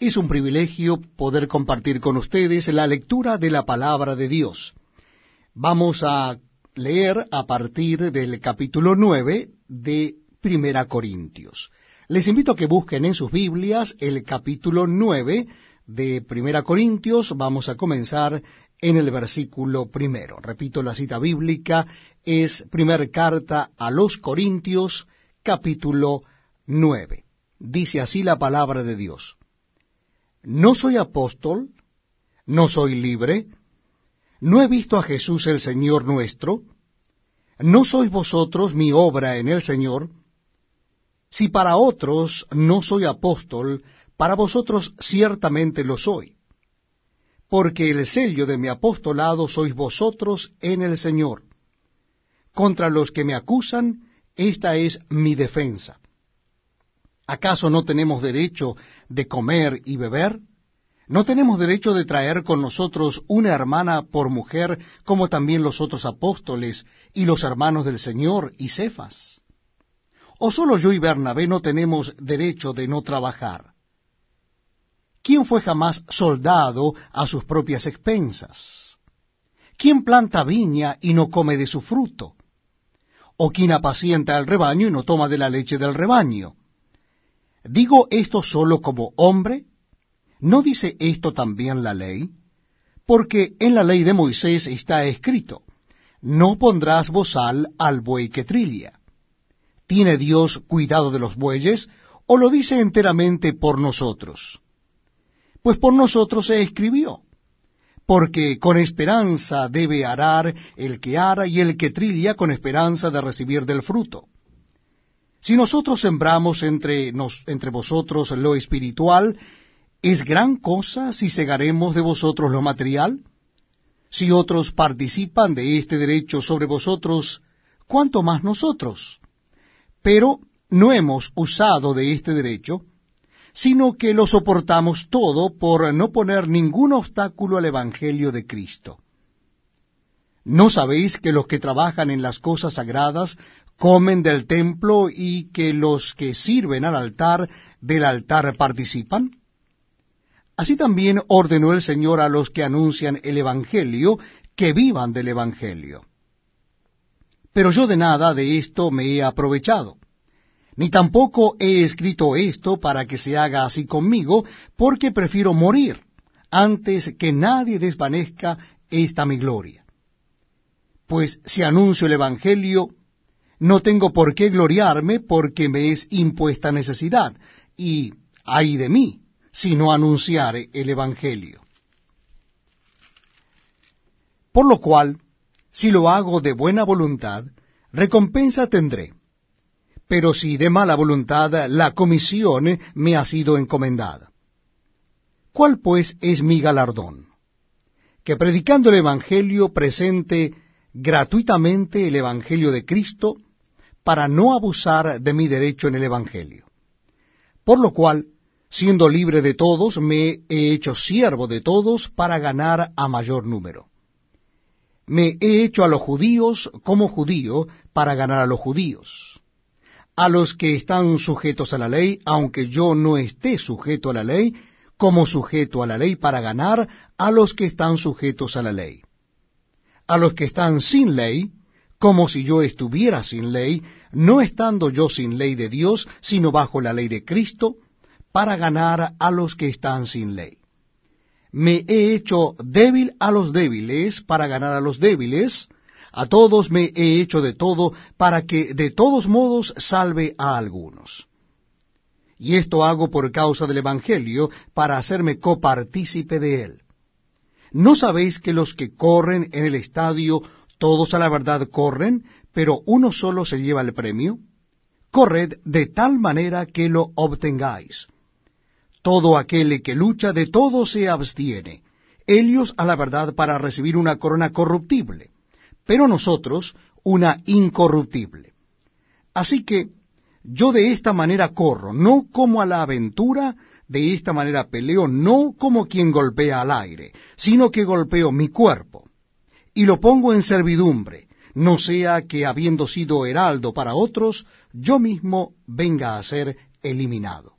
Es un privilegio poder compartir con ustedes la lectura de la palabra de Dios. Vamos a leer a partir del capítulo 9 de Primera Corintios. Les invito a que busquen en sus Biblias el capítulo 9 de Primera Corintios. Vamos a comenzar en el versículo primero. Repito, la cita bíblica es primera carta a los Corintios, capítulo 9. Dice así la palabra de Dios. No soy apóstol, no soy libre, no he visto a Jesús el Señor nuestro, no sois vosotros mi obra en el Señor. Si para otros no soy apóstol, para vosotros ciertamente lo soy, porque el sello de mi apostolado sois vosotros en el Señor. Contra los que me acusan, esta es mi defensa. ¿Acaso no tenemos derecho de comer y beber? ¿No tenemos derecho de traer con nosotros una hermana por mujer, como también los otros apóstoles y los hermanos del Señor y Cefas? ¿O solo yo y Bernabé no tenemos derecho de no trabajar? ¿Quién fue jamás soldado a sus propias expensas? ¿Quién planta viña y no come de su fruto? ¿O quién apacienta al rebaño y no toma de la leche del rebaño? ¿Digo esto solo como hombre? ¿No dice esto también la ley? Porque en la ley de Moisés está escrito, no pondrás bozal al buey que trilla. ¿Tiene Dios cuidado de los bueyes o lo dice enteramente por nosotros? Pues por nosotros se escribió, porque con esperanza debe arar el que ara y el que trilla con esperanza de recibir del fruto. Si nosotros sembramos entre, vosotros lo espiritual, ¿es gran cosa si segaremos de vosotros lo material? Si otros participan de este derecho sobre vosotros, ¿cuánto más nosotros? Pero no hemos usado de este derecho, sino que lo soportamos todo por no poner ningún obstáculo al Evangelio de Cristo. ¿No sabéis que los que trabajan en las cosas sagradas comen del templo y que los que sirven al altar del altar participan? Así también ordenó el Señor a los que anuncian el Evangelio que vivan del Evangelio. Pero yo de nada de esto me he aprovechado, ni tampoco he escrito esto para que se haga así conmigo, porque prefiero morir antes que nadie desvanezca esta mi gloria. Pues si anuncio el Evangelio, no tengo por qué gloriarme porque me es impuesta necesidad, y ay de mí, si no anunciare el Evangelio. Por lo cual, si lo hago de buena voluntad, recompensa tendré. Pero si de mala voluntad, la comisión me ha sido encomendada. ¿Cuál pues es mi galardón? Que predicando el Evangelio presente gratuitamente el Evangelio de Cristo, para no abusar de mi derecho en el Evangelio. Por lo cual, siendo libre de todos, me he hecho siervo de todos para ganar a mayor número. Me he hecho a los judíos como judío para ganar a los judíos. A los que están sujetos a la ley, aunque yo no esté sujeto a la ley, como sujeto a la ley para ganar a los que están sujetos a la ley. A los que están sin ley, como si yo estuviera sin ley, no estando yo sin ley de Dios, sino bajo la ley de Cristo, para ganar a los que están sin ley. Me he hecho débil a los débiles para ganar a los débiles, a todos me he hecho de todo para que de todos modos salve a algunos. Y esto hago por causa del Evangelio, para hacerme copartícipe de él. ¿No sabéis que los que corren en el estadio todos a la verdad corren, pero uno solo se lleva el premio. Corred de tal manera que lo obtengáis. Todo aquel que lucha de todo se abstiene. Ellos a la verdad para recibir una corona corruptible, pero nosotros una incorruptible. Así que yo de esta manera corro, no como a la aventura, de esta manera peleo, no como quien golpea al aire, sino que golpeo mi cuerpo y lo pongo en servidumbre, no sea que habiendo sido heraldo para otros, yo mismo venga a ser eliminado.